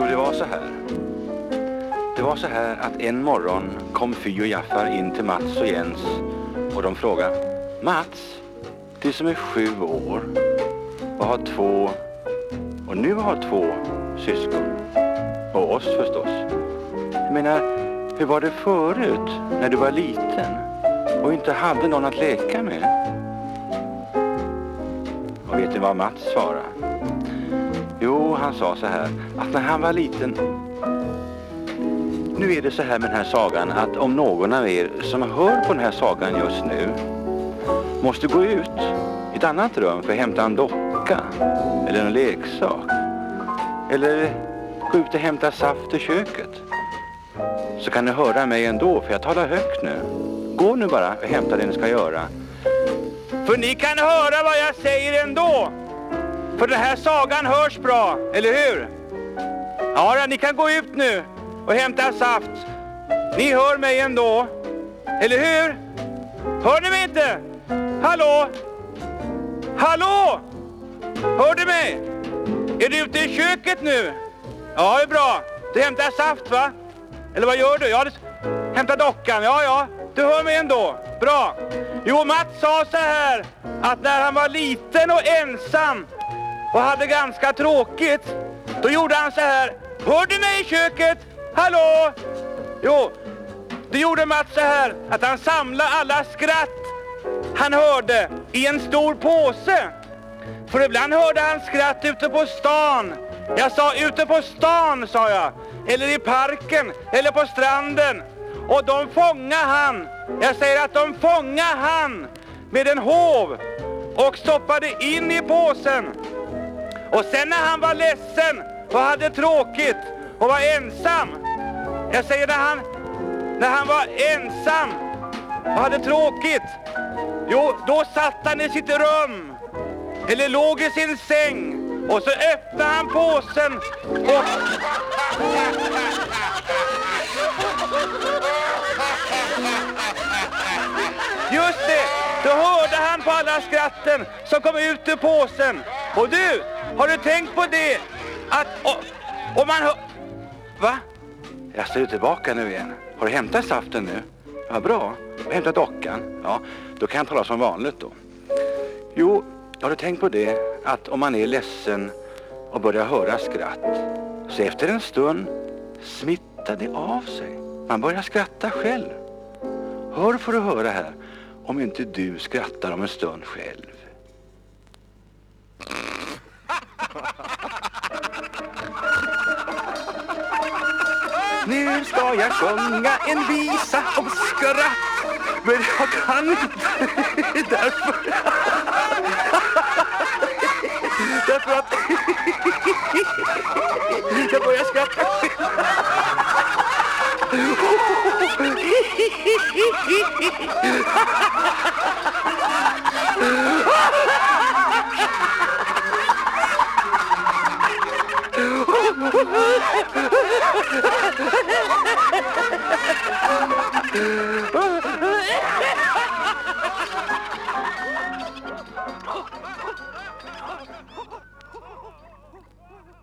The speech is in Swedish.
Jo, det var så här. Det var så här att en morgon kom Fy och Jaffar in till Mats och Jens och de frågade Mats, du som är sju år och har två och nu har två syskon och oss förstås. Jag menar, hur var det förut när du var liten och inte hade någon att leka med? Och vet ni vad Mats svarade? Jo, han sa så här att när han var liten nu är det så här med den här sagan att om någon av er som hör på den här sagan just nu måste gå ut i ett annat rum för att hämta en docka eller en leksak eller gå ut och hämta saft i köket så kan ni höra mig ändå för jag talar högt nu. Gå nu bara och hämta det ni ska göra. För ni kan höra vad jag säger ändå. För den här sagan hörs bra, eller hur? Ja, ni kan gå ut nu och hämta saft. Ni hör mig ändå, eller hur? Hör ni mig inte? Hallå? Hallå? Hör du mig? Är du ute i köket nu? Ja, det är bra. Du hämtar saft, va? Eller vad gör du? Ja, du hämtar dockan. Ja, ja. Du hör mig ändå. Bra. Jo, Mats sa så här att när han var liten och ensam och hade ganska tråkigt, då gjorde han så här. Hör du mig i köket? Hallå? Jo, då gjorde Mats så här att han samlade alla skratt han hörde i en stor påse. För ibland hörde han skratt ute på stan. Jag sa ute på stan, sa jag. Eller i parken, eller på stranden. Och de fångade han. Jag säger att de fångade han med en hov och stoppade in i påsen. Och sen när han var ledsen och hade tråkigt och var ensam. Jag säger när han, när han var ensam och hade tråkigt. Jo, då satt han i sitt rum eller låg i sin säng och så öppnade han påsen och... Just det, då hörde han på alla skratten som kom ut ur påsen. Och du, har du tänkt på det? Att om man hör... Va? Jag ser tillbaka nu igen. Har du hämtat saften nu? Ja, bra. Och hämtat dockan? Ja, då kan jag tala som vanligt då. Jo, har du tänkt på det att om man är ledsen och börjar höra skratt så efter en stund smittar det av sig. Man börjar skratta själv. Hör får du höra här om inte du skrattar om en stund själv. Nu ska jag sjunga en visa om skratt Men jag kan inte därför Därför att jag börjar skratta själv Ha ha ha!